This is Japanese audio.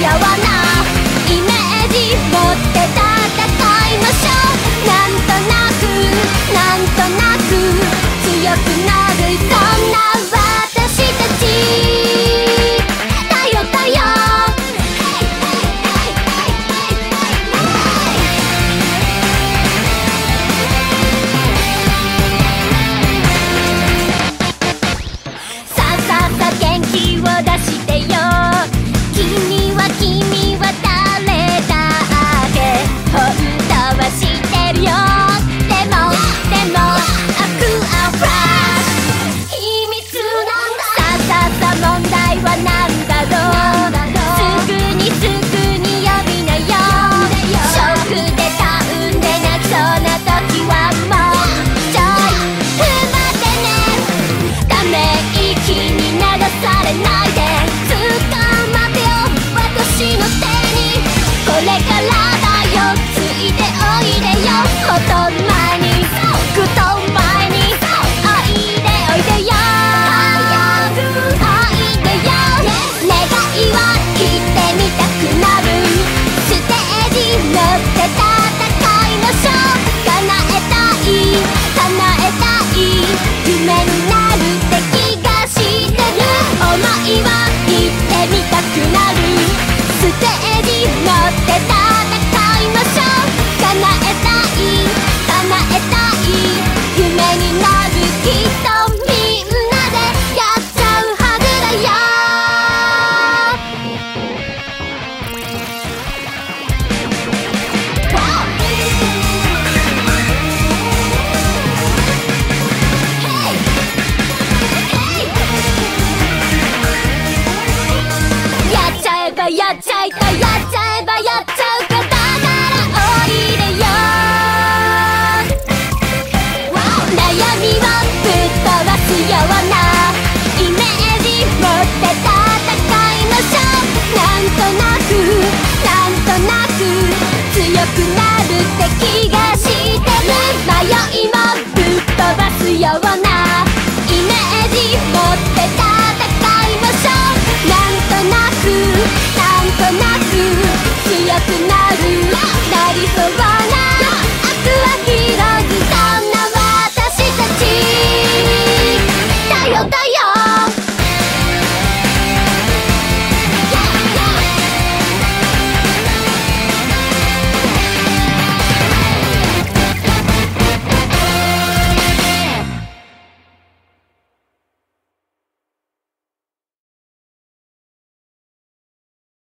やわ